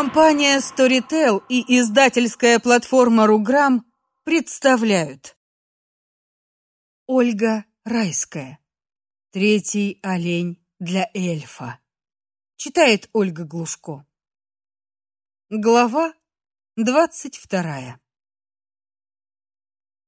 Компания Storytel и издательская платформа Руграм представляют Ольга Райская. Третий олень для эльфа. Читает Ольга Глушко. Глава двадцать вторая.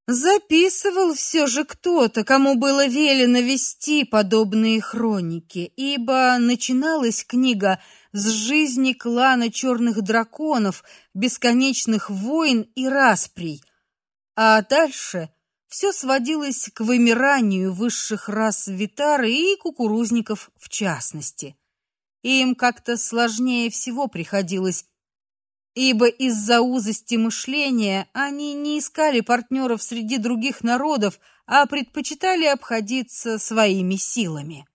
Записывал все же кто-то, кому было велено вести подобные хроники, ибо начиналась книга с жизни клана черных драконов, бесконечных войн и расприй, а дальше все сводилось к вымиранию высших рас Витары и кукурузников в частности. Им как-то сложнее всего приходилось ибо из-за узости мышления они не искали партнеров среди других народов, а предпочитали обходиться своими силами.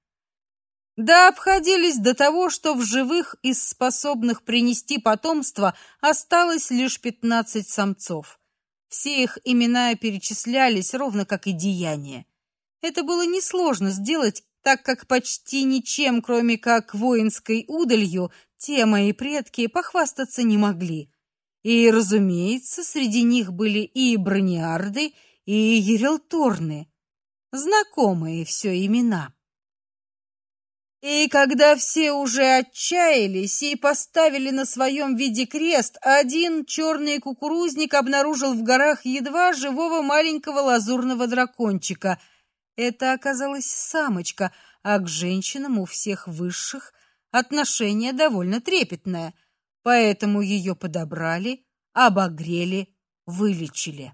Да обходились до того, что в живых из способных принести потомство осталось лишь пятнадцать самцов. Все их имена перечислялись ровно как и деяния. Это было несложно сделать, так как почти ничем, кроме как воинской удалью, те мои предки похвастаться не могли. И, разумеется, среди них были и брониарды, и ерелторны, знакомые все имена. И когда все уже отчаялись и поставили на своем виде крест, один черный кукурузник обнаружил в горах едва живого маленького лазурного дракончика. Это оказалась самочка, а к женщинам у всех высших отношение довольно трепетное, поэтому ее подобрали, обогрели, вылечили.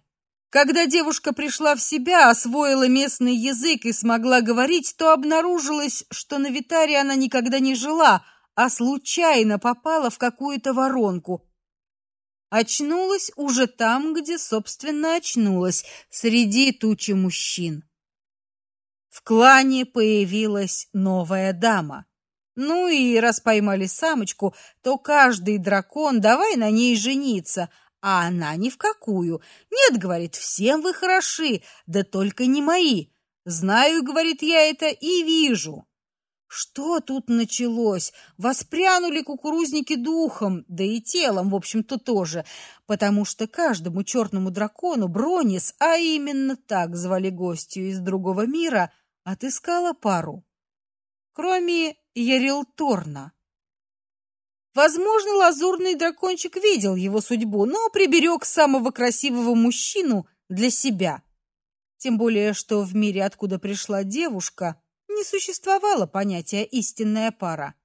Когда девушка пришла в себя, освоила местный язык и смогла говорить, то обнаружилось, что на Витаре она никогда не жила, а случайно попала в какую-то воронку. Очнулась уже там, где, собственно, очнулась, среди тучи мужчин. В клане появилась новая дама. Ну и раз поймали самочку, то каждый дракон давай на ней жениться, а она ни в какую. Нет, говорит, всем вы хороши, да только не мои. Знаю, говорит я это и вижу. Что тут началось? Воспрянули кукурузники духом, да и телом, в общем-то, тоже, потому что каждому черному дракону Бронис, а именно так звали гостью из другого мира, отыскала пару. Кроме Ярилторна. Возможно, лазурный дракончик видел его судьбу, но приберег самого красивого мужчину для себя. Тем более, что в мире, откуда пришла девушка, не существовало понятия истинная пара.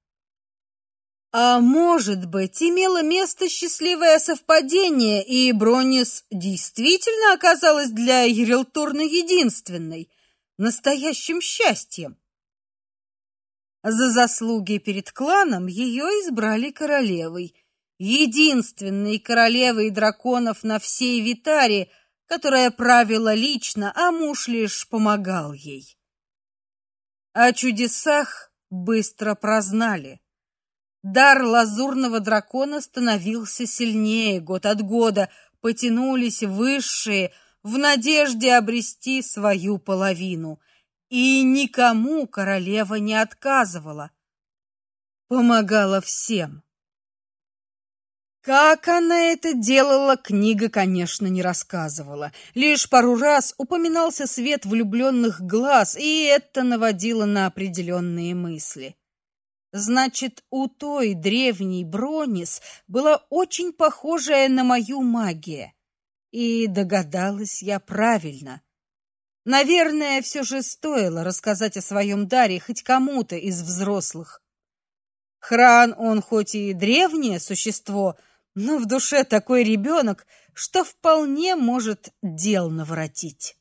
А может быть, имело место счастливое совпадение, и Бронис действительно оказалась для Ерилторна единственной, настоящим счастьем. За заслуги перед кланом ее избрали королевой, единственной королевой драконов на всей Витаре, которая правила лично, а муж лишь помогал ей. О чудесах быстро прознали. Дар лазурного дракона становился сильнее год от года, потянулись высшие в надежде обрести свою половину. И никому королева не отказывала. Помогала всем. Как она это делала, книга, конечно, не рассказывала. Лишь пару раз упоминался свет влюбленных глаз, и это наводило на определенные мысли. Значит, у той древней Бронис была очень похожая на мою магию. И догадалась я правильно. Наверное, все же стоило рассказать о своем даре хоть кому-то из взрослых. Хран, он хоть и древнее существо, но в душе такой ребенок, что вполне может дел наворотить.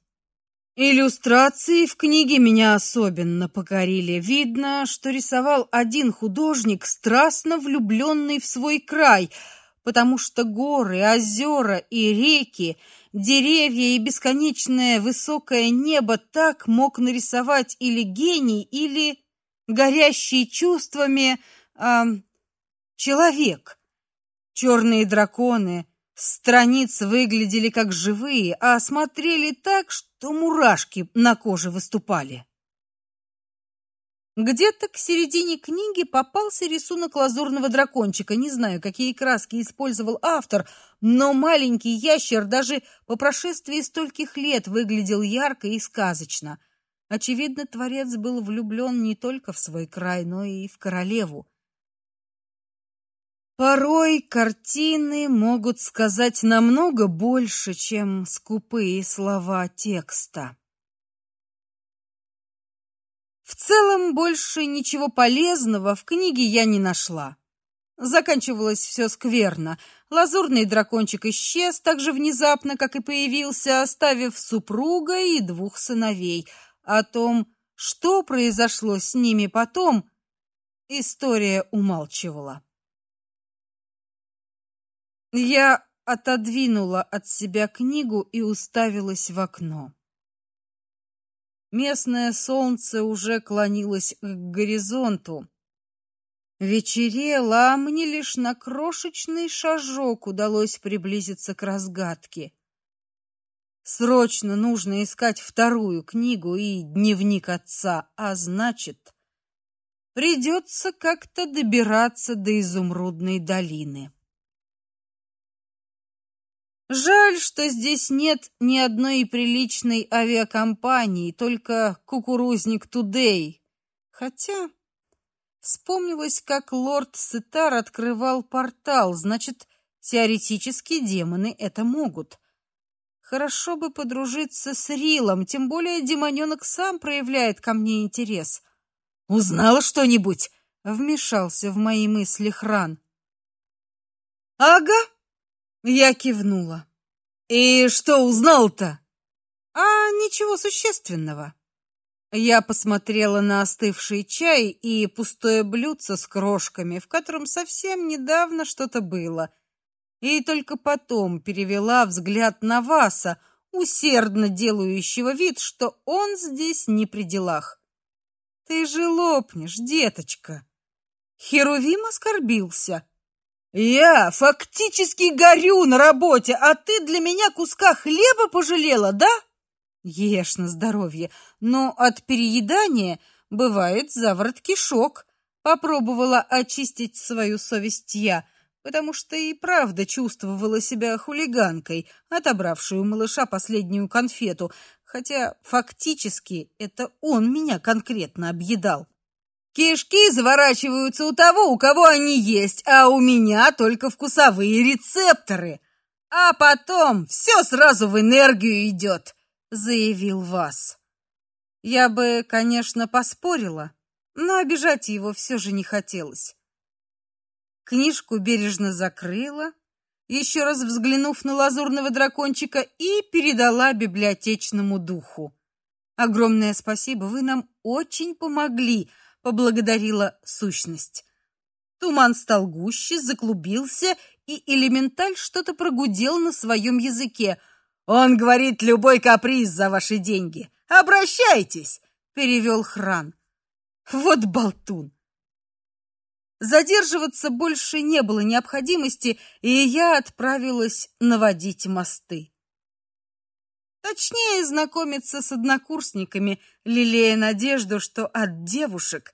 Иллюстрации в книге меня особенно покорили. Видно, что рисовал один художник, страстно влюбленный в свой край, потому что горы, озера и реки деревья и бесконечное высокое небо так мог нарисовать или гений, или горящий чувствами э, человек. Черные драконы страниц выглядели как живые, а смотрели так, что мурашки на коже выступали. Где-то к середине книги попался рисунок лазурного дракончика. Не знаю, какие краски использовал автор, но маленький ящер даже по прошествии стольких лет выглядел ярко и сказочно. Очевидно, творец был влюблен не только в свой край, но и в королеву. Порой картины могут сказать намного больше, чем скупые слова текста. В целом больше ничего полезного в книге я не нашла. Заканчивалось все скверно. Лазурный дракончик исчез так же внезапно, как и появился, оставив супруга и двух сыновей. О том, что произошло с ними потом, история умалчивала. Я отодвинула от себя книгу и уставилась в окно. Местное солнце уже клонилось к горизонту. Вечерело, а мне лишь на крошечный шажок удалось приблизиться к разгадке. Срочно нужно искать вторую книгу и дневник отца, а значит, придется как-то добираться до изумрудной долины. Жаль, что здесь нет ни одной приличной авиакомпании, только Кукурузник Тудей. Хотя вспомнилось, как лорд Сетар открывал портал, значит, теоретически демоны это могут. Хорошо бы подружиться с Рилом, тем более демонёнок сам проявляет ко мне интерес. Узнала что-нибудь? Вмешался в мои мысли Хран. Ага, я кивнула. И что узнал-то? А ничего существенного. Я посмотрела на остывший чай и пустое блюдце с крошками, в котором совсем недавно что-то было. И только потом перевела взгляд на Васа, усердно делающего вид, что он здесь не при делах. Ты же лопнешь, деточка. Херувим оскорбился. Я фактически горю на работе, а ты для меня куска хлеба пожалела, да? Ешь на здоровье, но от переедания бывает заворот кишок. Попробовала очистить свою совесть я, потому что и правда чувствовала себя хулиганкой, отобравшей у малыша последнюю конфету, хотя фактически это он меня конкретно объедал. Кишки заворачиваются у того, у кого они есть, а у меня только вкусовые рецепторы. А потом все сразу в энергию идет, заявил Вас. Я бы, конечно, поспорила, но обижать его все же не хотелось. Книжку бережно закрыла, еще раз взглянув на лазурного дракончика и передала библиотечному духу. Огромное спасибо, вы нам очень помогли поблагодарила сущность. Туман стал гуще, заклубился, и элементаль что-то прогудел на своем языке. Он говорит любой каприз за ваши деньги. Обращайтесь, перевел Хран. Вот болтун. Задерживаться больше не было необходимости, и я отправилась наводить мосты. Точнее, знакомиться с однокурсниками, лелея надежду, что от девушек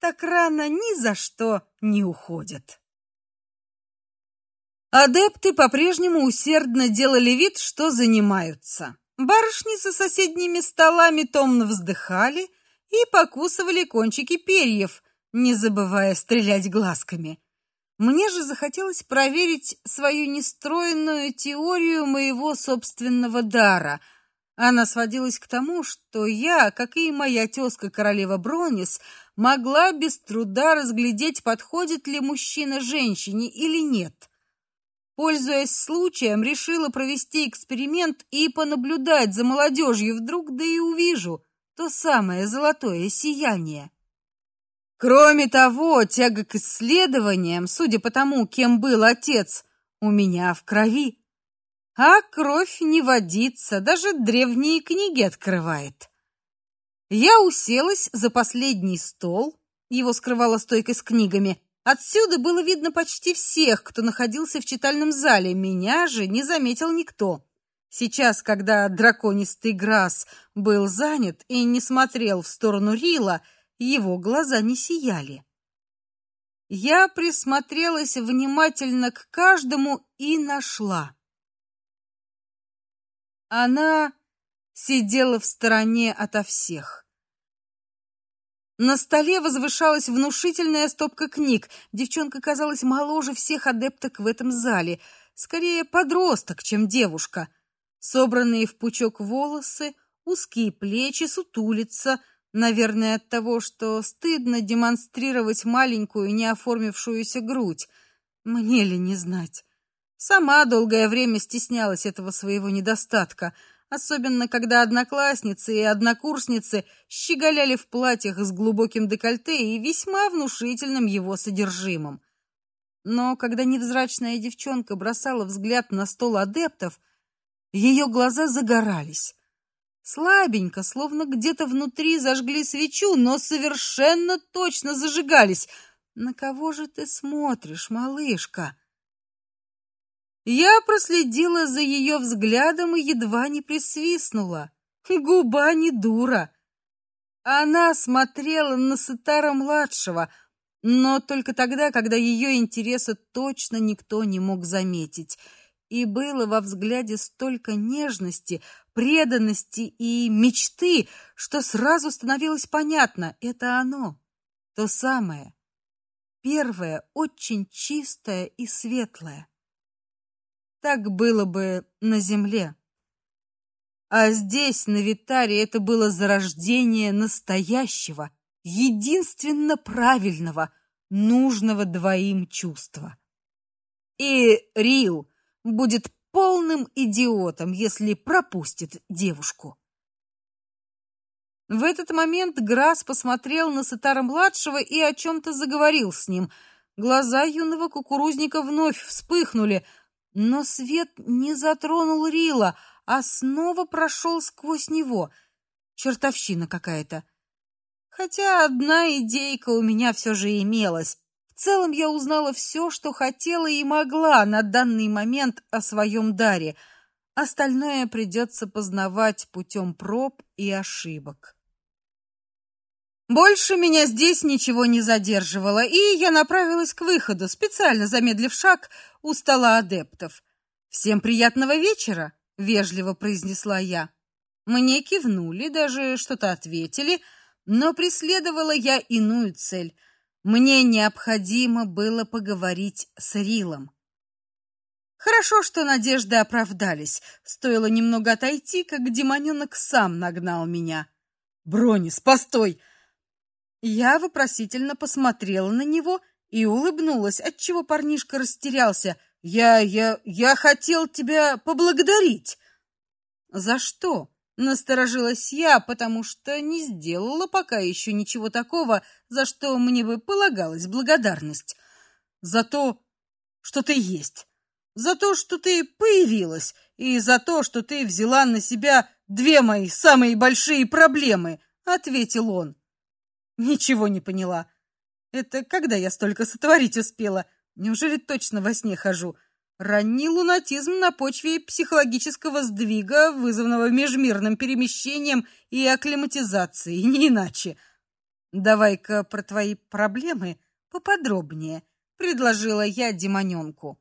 так рано ни за что не уходят. Адепты по-прежнему усердно делали вид, что занимаются. Барышни за соседними столами томно вздыхали и покусывали кончики перьев, не забывая стрелять глазками. Мне же захотелось проверить свою нестроенную теорию моего собственного дара — она сводилась к тому, что я, как и моя тезка королева Бронис, могла без труда разглядеть, подходит ли мужчина женщине или нет. Пользуясь случаем, решила провести эксперимент и понаблюдать за молодежью, вдруг да и увижу то самое золотое сияние. Кроме того, тяга к исследованиям, судя по тому, кем был отец, у меня в крови. А кровь не водится, даже древние книги открывает. Я уселась за последний стол, его скрывала стойка с книгами. Отсюда было видно почти всех, кто находился в читальном зале. Меня же не заметил никто. Сейчас, когда драконистый Грасс был занят и не смотрел в сторону Рила, его глаза не сияли. Я присмотрелась внимательно к каждому и нашла. Она сидела в стороне ото всех. На столе возвышалась внушительная стопка книг. Девчонка казалась моложе всех адепток в этом зале, скорее подросток, чем девушка. Собранные в пучок волосы, узкие плечи, сутулица, наверное, от того, что стыдно демонстрировать маленькую неоформившуюся грудь. Мне ли не знать? Сама долгое время стеснялась этого своего недостатка особенно когда одноклассницы и однокурсницы щеголяли в платьях с глубоким декольте и весьма внушительным его содержимым. Но когда невзрачная девчонка бросала взгляд на стол адептов, ее глаза загорались. Слабенько, словно где-то внутри зажгли свечу, но совершенно точно зажигались. На кого же ты смотришь, малышка? Я проследила за ее взглядом и едва не присвистнула. Губа не дура. Она смотрела на Сатара младшего, но только тогда, когда ее интереса точно никто не мог заметить. И было во взгляде столько нежности, преданности и мечты, что сразу становилось понятно это оно, то самое. Первое, очень чистое и светлое. Так было бы на земле. А здесь, на Витаре, это было зарождение настоящего, единственно правильного, нужного двоим чувства. И Рил будет полным идиотом, если пропустит девушку. В этот момент Грас посмотрел на Сатара младшего и о чем то заговорил с ним. Глаза юного кукурузника вновь вспыхнули, но свет не затронул Рила, а снова прошел сквозь него. Чертовщина какая-то. Хотя одна идейка у меня все же имелась. В целом я узнала все, что хотела и могла на данный момент о своем даре. Остальное придется познавать путем проб и ошибок. Больше меня здесь ничего не задерживало, и я направилась к выходу, специально замедлив шаг у стола адептов. Всем приятного вечера, вежливо произнесла я. Мне кивнули, даже что-то ответили, но преследовала я иную цель. Мне необходимо было поговорить с Рилом. Хорошо, что надежды оправдались. Стоило немного отойти, как демонёнок сам нагнал меня. Бронис, постой! Я вопросительно посмотрела на него и улыбнулась, отчего парнишка растерялся. Я я я хотел тебя поблагодарить. За что? Насторожилась я, потому что не сделала пока еще ничего такого, за что мне бы полагалась благодарность. За то, что ты есть. За то, что ты появилась, и за то, что ты взяла на себя две мои самые большие проблемы, ответил он. Ничего не поняла. Это когда я столько сотворить успела? Неужели точно во сне хожу? Ранний лунатизм на почве психологического сдвига, вызванного межмирным перемещением и акклиматизацией, не иначе. Давай-ка про твои проблемы поподробнее, предложила я демонёнку.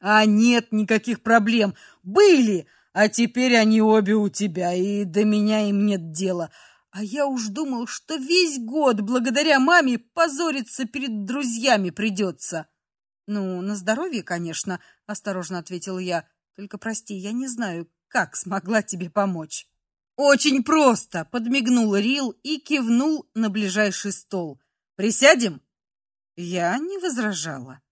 А нет никаких проблем. Были, а теперь они обе у тебя, и до меня им нет дела. А я уж думал, что весь год благодаря маме позориться перед друзьями придется. Ну, на здоровье, конечно, осторожно ответил я. Только прости, я не знаю, как смогла тебе помочь. Очень просто, подмигнул Рил и кивнул на ближайший стол. Присядем? Я не возражала.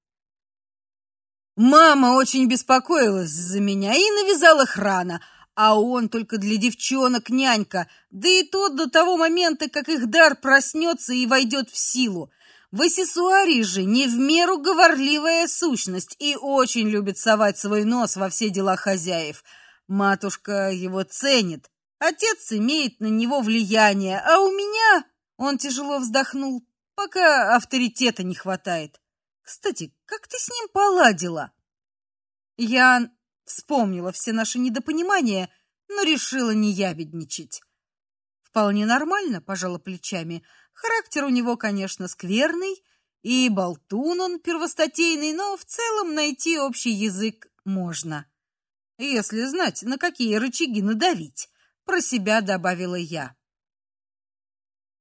Мама очень беспокоилась за меня и навязала храна, а он только для девчонок нянька, да и то до того момента, как их дар проснется и войдет в силу. В Васисуарий же не в меру говорливая сущность и очень любит совать свой нос во все дела хозяев. Матушка его ценит, отец имеет на него влияние, а у меня, он тяжело вздохнул, пока авторитета не хватает. Кстати, как ты с ним поладила? Я Вспомнила все наши недопонимания, но решила не ябедничать. Вполне нормально, пожала плечами. Характер у него, конечно, скверный, и болтун он первостатейный, но в целом найти общий язык можно. Если знать, на какие рычаги надавить, про себя добавила я.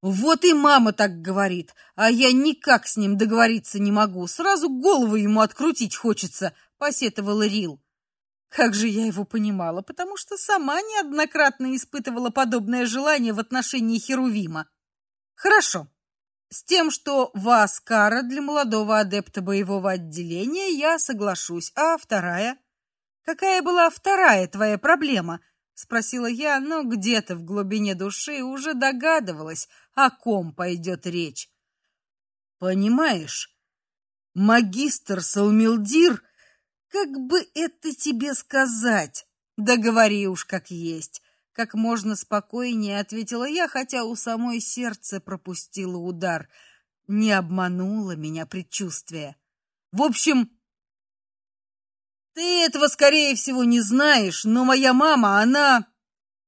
Вот и мама так говорит, а я никак с ним договориться не могу. Сразу голову ему открутить хочется, посетовал Рил. Как же я его понимала, потому что сама неоднократно испытывала подобное желание в отношении Херувима. Хорошо. С тем, что вас кара для молодого адепта боевого отделения, я соглашусь. А вторая? Какая была вторая твоя проблема? спросила я, но где-то в глубине души уже догадывалась, о ком пойдет речь. Понимаешь, магистр Салмилдир, как бы это тебе сказать? Да говори уж как есть. Как можно спокойнее ответила я, хотя у самой сердце пропустило удар. Не обмануло меня предчувствие. В общем, ты этого скорее всего не знаешь, но моя мама, она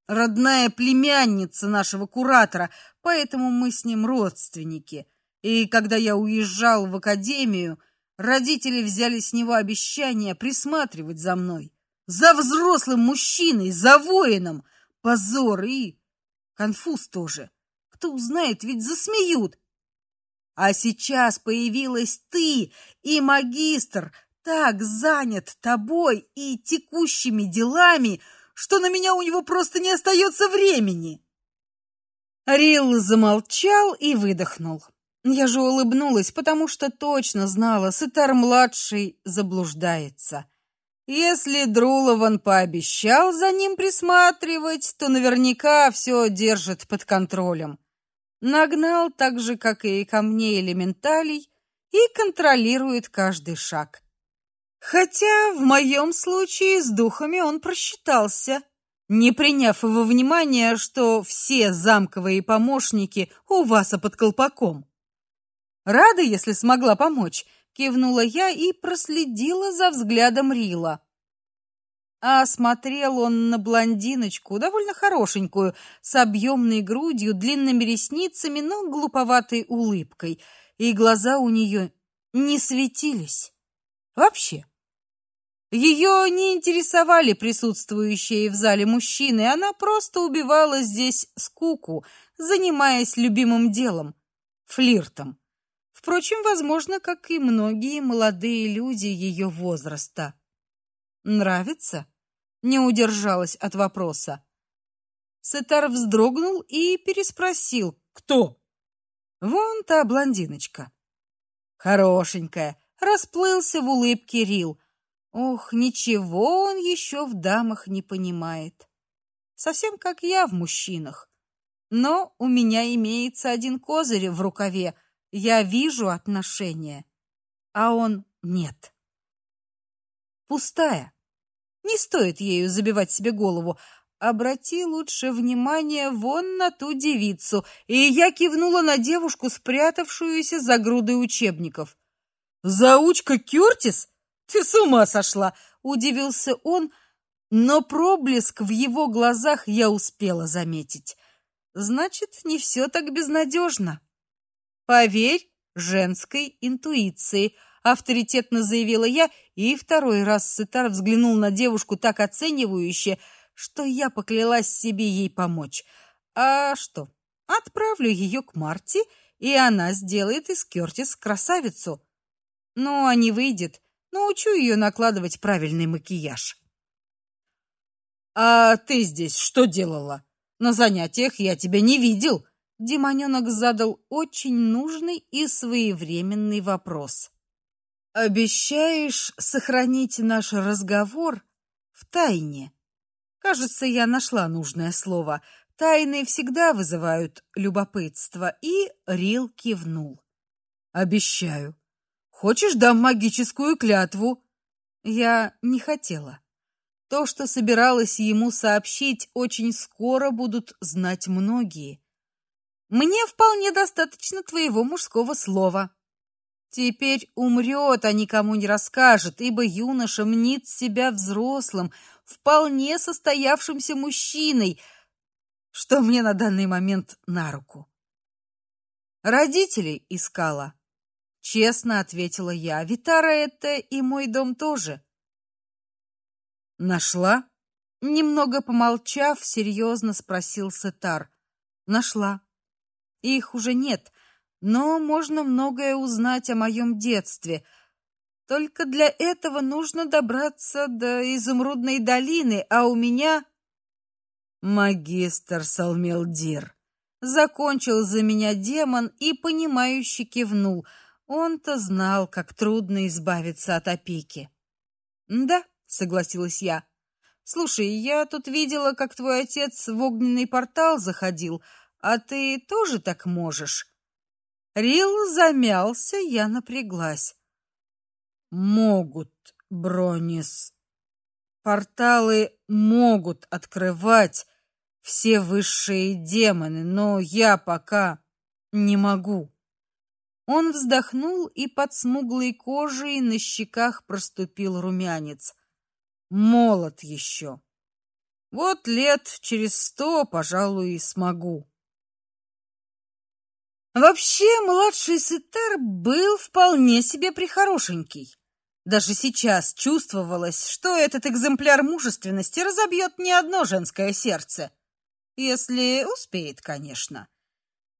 родная племянница нашего куратора, поэтому мы с ним родственники. И когда я уезжал в академию, родители взяли с него обещание присматривать за мной, за взрослым мужчиной, за воином. Позор и конфуз тоже. Кто узнает, ведь засмеют. А сейчас появилась ты и магистр, так занят тобой и текущими делами, что на меня у него просто не остается времени. Рил замолчал и выдохнул. Я же улыбнулась, потому что точно знала, Сытар-младший заблуждается. Если Друлован пообещал за ним присматривать, то наверняка все держит под контролем. Нагнал так же, как и ко мне элементалей, и контролирует каждый шаг. Хотя в моем случае с духами он просчитался, не приняв во внимание, что все замковые помощники у вас под колпаком. Рада, если смогла помочь, кивнула я и проследила за взглядом Рила. А смотрел он на блондиночку, довольно хорошенькую, с объемной грудью, длинными ресницами, но глуповатой улыбкой, и глаза у нее не светились. Вообще. Ее не интересовали присутствующие в зале мужчины, она просто убивала здесь скуку, занимаясь любимым делом флиртом. Впрочем, возможно, как и многие молодые люди ее возраста. Нравится? Не удержалась от вопроса. Сетар вздрогнул и переспросил: "Кто?" "Вон та блондиночка". "Хорошенькая", расплылся в улыбке Рил. Ох, ничего он еще в дамах не понимает. Совсем как я в мужчинах. Но у меня имеется один козырь в рукаве. Я вижу отношения, а он нет. Пустая. Не стоит ею забивать себе голову. Обрати лучше внимание вон на ту девицу. И я кивнула на девушку, спрятавшуюся за грудой учебников. Заучка Кёртис? Ты с ума сошла, удивился он, но проблеск в его глазах я успела заметить. Значит, не все так безнадежно. Поверь женской интуиции, авторитетно заявила я, и второй раз Сытар взглянул на девушку так оценивающе, что я поклялась себе ей помочь. А что? Отправлю ее к Марти, и она сделает из Кёртис красавицу. Ну, а не выйдет, Научу ее накладывать правильный макияж. А ты здесь что делала? На занятиях я тебя не видел. Демонёнок задал очень нужный и своевременный вопрос. Обещаешь сохранить наш разговор в тайне? Кажется, я нашла нужное слово. Тайны всегда вызывают любопытство, и Рил кивнул. Обещаю. Хочешь, дам магическую клятву? Я не хотела. То, что собиралась ему сообщить, очень скоро будут знать многие. Мне вполне достаточно твоего мужского слова. Теперь умрет, а никому не расскажет, ибо юноша мнит себя взрослым, вполне состоявшимся мужчиной, что мне на данный момент на руку. Родителей искала. Честно ответила я. Витара это и мой дом тоже. Нашла? Немного помолчав, серьезно спросил Сетар. Нашла. Их уже нет, но можно многое узнать о моем детстве. Только для этого нужно добраться до изумрудной долины, а у меня магистр Салмелдир закончил за меня демон и понимающе кивнул. Он-то знал, как трудно избавиться от опеки. "Да", согласилась я. Слушай, я тут видела, как твой отец в огненный портал заходил, а ты тоже так можешь? Рил замялся, я напряглась. Могут, Бронис. Порталы могут открывать все высшие демоны, но я пока не могу. Он вздохнул, и под смуглой кожей на щеках проступил румянец молод еще. Вот лет через сто, пожалуй, и смогу. Вообще, младший Сетер был вполне себе прихорошенький. Даже сейчас чувствовалось, что этот экземпляр мужественности разобьет не одно женское сердце. Если успеет, конечно.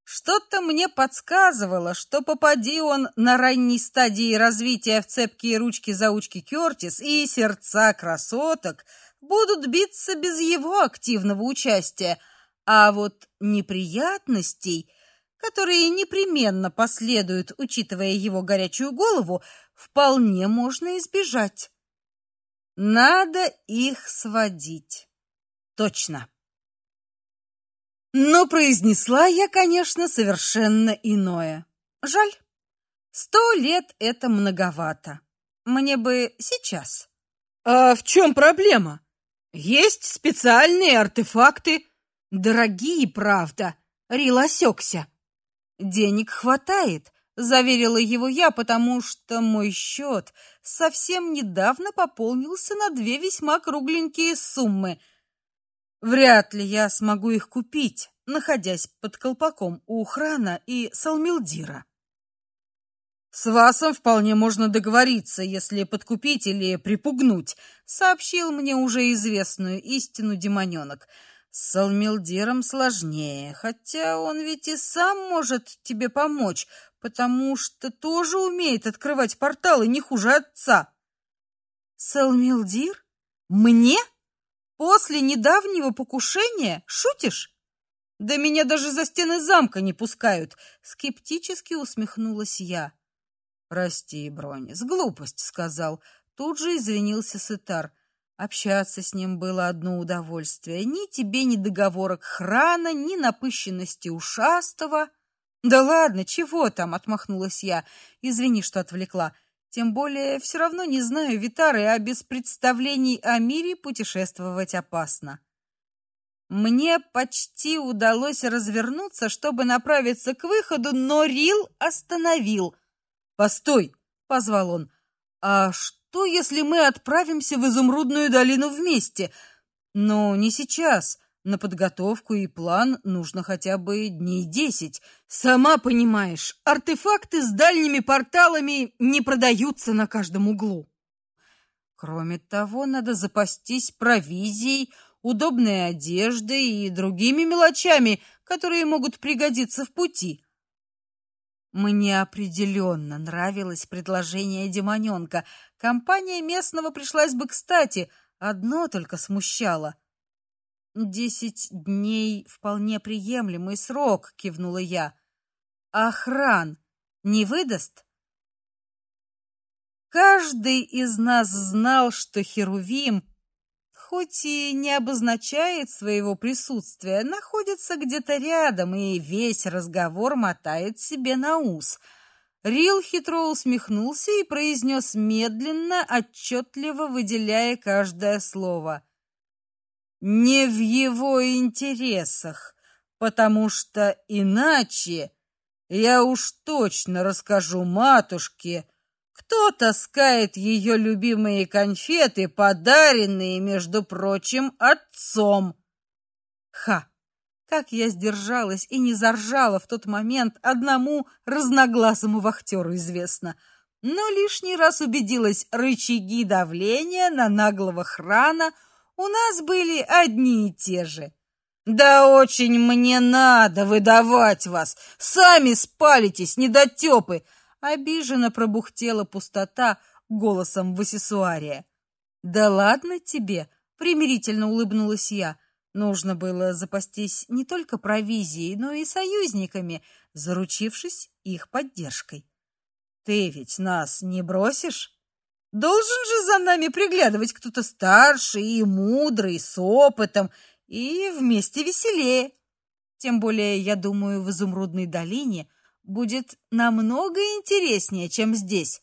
Что-то мне подсказывало, что попади он на ранней стадии развития в цепкие ручки-заучки Кёртис, и сердца красоток будут биться без его активного участия, а вот неприятностей, которые непременно последуют, учитывая его горячую голову, вполне можно избежать. Надо их сводить. Точно. Но произнесла я, конечно, совершенно иное. Жаль. Сто лет это многовато. Мне бы сейчас. А в чем проблема? Есть специальные артефакты, дорогие, правда. Рил. Денег хватает, заверила его я, потому что мой счет совсем недавно пополнился на две весьма кругленькие суммы — Вряд ли я смогу их купить, находясь под колпаком у Храна и Салмилдира. С Васом вполне можно договориться, если подкупить или припугнуть, сообщил мне уже известную истину демонёнок. С Салмилдиром сложнее, хотя он ведь и сам может тебе помочь, потому что тоже умеет открывать порталы не хуже отца. Салмилдир? Мне? После недавнего покушения шутишь? Да меня даже за стены замка не пускают, скептически усмехнулась я. Прости, Бронис, глупость сказал. Тут же извинился Сытар. Общаться с ним было одно удовольствие. Ни тебе ни договорок храна, ни напыщенности ушастого. Да ладно, чего там, отмахнулась я. Извини, что отвлекла. Тем более все равно не знаю Витары, а без представлений о мире путешествовать опасно. Мне почти удалось развернуться, чтобы направиться к выходу, но Рил остановил. "Постой", позвал он. "А что, если мы отправимся в Изумрудную долину вместе? Но не сейчас. На подготовку и план нужно хотя бы дней десять. Сама понимаешь, артефакты с дальними порталами не продаются на каждом углу. Кроме того, надо запастись провизией, удобной одеждой и другими мелочами, которые могут пригодиться в пути. Мне определенно нравилось предложение демонёнка. Компания местного пришлась бы кстати, одно только смущало — Десять дней вполне приемлемый срок, кивнула я. Охран не выдаст? Каждый из нас знал, что Херувим, хоть и не обозначает своего присутствия, находится где-то рядом, и весь разговор мотает себе на ус. Рил хитро усмехнулся и произнес медленно, отчетливо выделяя каждое слово — не в его интересах, потому что иначе я уж точно расскажу матушке, кто таскает ее любимые конфеты, подаренные, между прочим, отцом. Ха. Как я сдержалась и не заржала в тот момент, одному разноглазому вахтеру известно. Но лишний раз убедилась, рычаги давления на наглого храна у нас были одни и те же. Да очень мне надо выдавать вас. Сами спалитесь, недотёпы. Обиженно пробухтела пустота голосом Васисуария. Да ладно тебе, примирительно улыбнулась я. Нужно было запастись не только провизией, но и союзниками, заручившись их поддержкой. Ты ведь нас не бросишь? Должен же за нами приглядывать кто-то старший и мудрый, с опытом, и вместе веселее. Тем более, я думаю, в Изумрудной долине будет намного интереснее, чем здесь.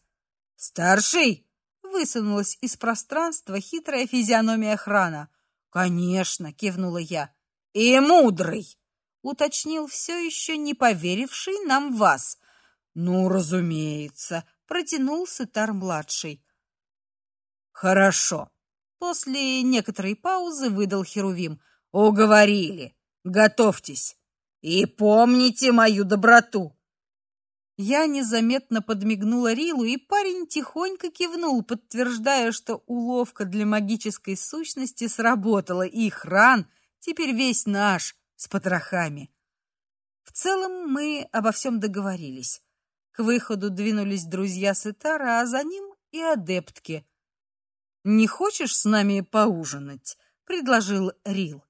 Старший высунулась из пространства хитрая физиономия охрана. Конечно, кивнула я. И мудрый, уточнил все еще не поверивший нам вас. Ну, разумеется, протянул Сытар младший. Хорошо. После некоторой паузы выдал Херувим. Уговорили. Готовьтесь. И помните мою доброту. Я незаметно подмигнула Рилу, и парень тихонько кивнул, подтверждая, что уловка для магической сущности сработала, и хран теперь весь наш с потрохами. В целом мы обо всем договорились. К выходу двинулись друзья Сетара, а за ним и адептки. Не хочешь с нами поужинать, предложил Рил.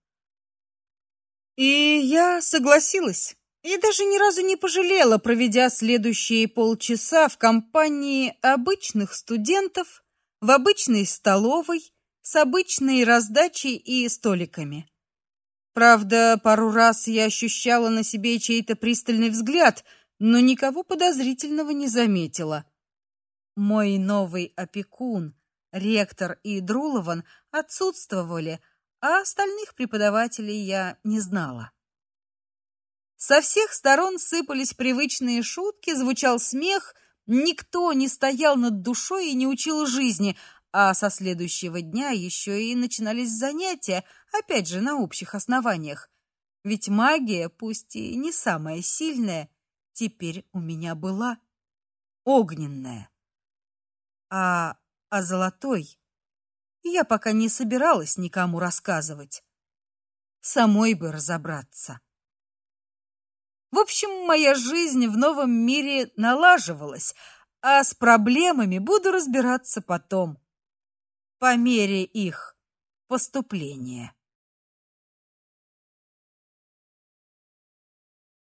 И я согласилась. И даже ни разу не пожалела, проведя следующие полчаса в компании обычных студентов в обычной столовой с обычной раздачей и столиками. Правда, пару раз я ощущала на себе чей-то пристальный взгляд, но никого подозрительного не заметила. Мой новый опекун, ректор и Друлован отсутствовали, а остальных преподавателей я не знала. Со всех сторон сыпались привычные шутки, звучал смех, никто не стоял над душой и не учил жизни, а со следующего дня еще и начинались занятия, опять же на общих основаниях. Ведь магия, пусть и не самая сильная, теперь у меня была огненная. А о золотой я пока не собиралась никому рассказывать. Самой бы разобраться. В общем, моя жизнь в новом мире налаживалась, а с проблемами буду разбираться потом, по мере их поступления.